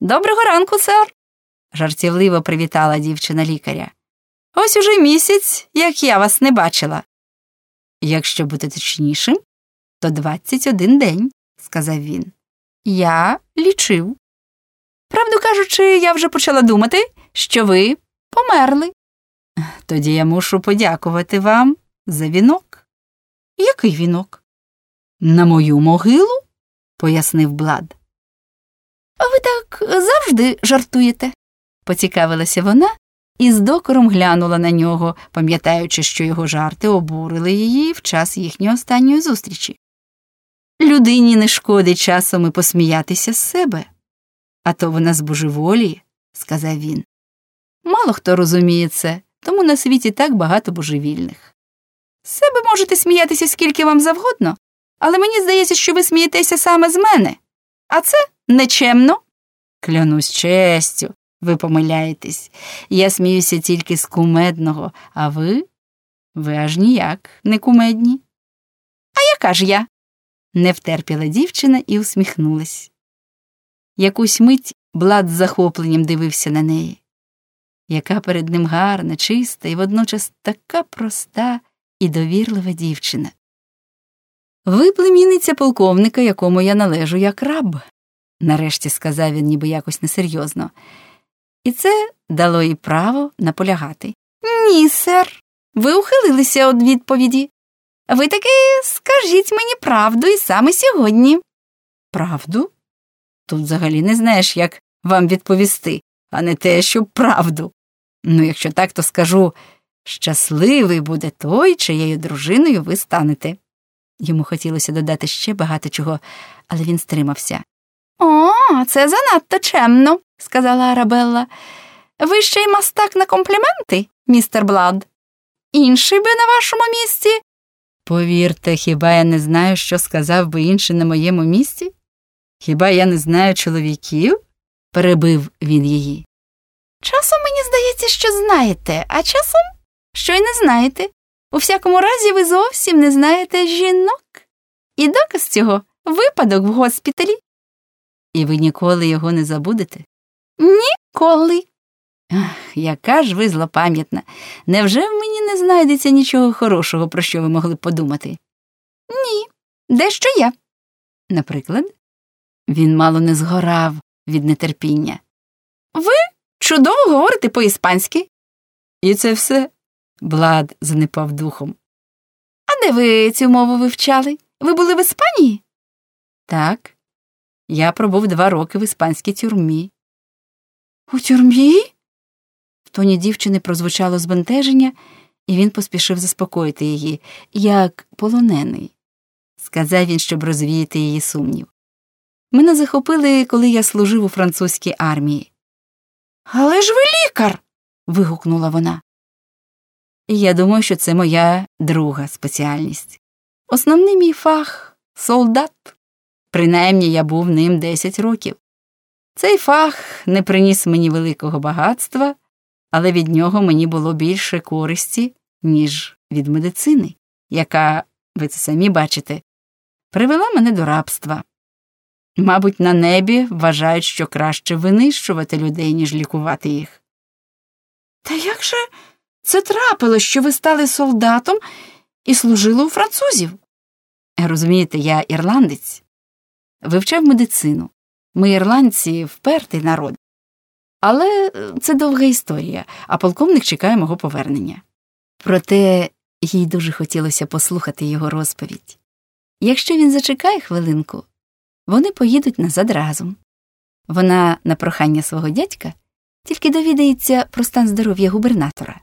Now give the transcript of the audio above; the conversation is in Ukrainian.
Доброго ранку, сер, жартівливо привітала дівчина лікаря. Ось уже місяць, як я вас не бачила. Якщо бути точнішим, то 21 день, сказав він. Я лічив. Правду кажучи, я вже почала думати, що ви померли. Тоді я мушу подякувати вам за вінок. Який вінок? На мою могилу, пояснив Блад. Так завжди жартуєте, поцікавилася вона і з докором глянула на нього, пам'ятаючи, що його жарти обурили її в час їхньої останньої зустрічі. Людині не шкодить часом і посміятися з себе, а то вона збожеволіє, сказав він. Мало хто розуміє це, тому на світі так багато божевільних. З себе можете сміятися скільки вам завгодно, але мені здається, що ви смієтеся саме з мене. А це нечемно. Клянусь честю, ви помиляєтесь. Я сміюся тільки з кумедного, а ви? Ви аж ніяк не кумедні. А яка ж я? не втерпіла дівчина і усміхнулась. Якусь мить Блад з захопленням дивився на неї. Яка перед ним гарна, чиста і водночас така проста і довірлива дівчина. Ви племінниця полковника, якому я належу як раб, нарешті сказав він ніби якось несерйозно. І це дало їй право наполягати. Ні, сер, ви ухилилися від відповіді. Ви таки скажіть мені правду і саме сьогодні. Правду? Тут взагалі не знаєш, як вам відповісти, а не те, що правду. Ну, якщо так, то скажу щасливий буде той, чиєю дружиною ви станете. Йому хотілося додати ще багато чого, але він стримався. О, це занадто чемно, сказала Арабелла. Ви ще й мастак на компліменти, містер Блад. Інший би на вашому місці. Повірте, хіба я не знаю, що сказав би інший на моєму місці? Хіба я не знаю чоловіків? перебив він її. Часом мені здається, що знаєте, а часом що й не знаєте. У всякому разі, ви зовсім не знаєте жінок. І доказ цього випадок в госпіталі. І ви ніколи його не забудете? Ніколи. Ах, яка ж ви злопам'ятна. Невже в мені не знайдеться нічого хорошого, про що ви могли б подумати? Ні, дещо є. Наприклад, він мало не згорав від нетерпіння. Ви чудово говорите по-іспанськи. І це все. Блад занепав духом. А де ви цю мову вивчали? Ви були в Іспанії? Так. Я пробув два роки в іспанській тюрмі. У тюрмі? В тоні дівчини прозвучало збентеження, і він поспішив заспокоїти її, як полонений. Сказав він, щоб розвіяти її сумнів. Мене захопили, коли я служив у французькій армії. Але ж ви лікар. вигукнула вона. Я думаю, що це моя друга спеціальність. Основний мій фах солдат. Принаймні я був ним 10 років. Цей фах не приніс мені великого багатства, але від нього мені було більше користі, ніж від медицини, яка, ви це самі бачите, привела мене до рабства. Мабуть, на небі вважають, що краще винищувати людей, ніж лікувати їх. Та як же це трапилось, що ви стали солдатом і служили у французів? Розумієте, я ірландець, вивчав медицину. Ми, ірландці, впертий народ. Але це довга історія, а полковник чекає мого повернення. Проте їй дуже хотілося послухати його розповідь. Якщо він зачекає хвилинку, вони поїдуть назад разом. Вона, на прохання свого дядька, тільки довідається про стан здоров'я губернатора.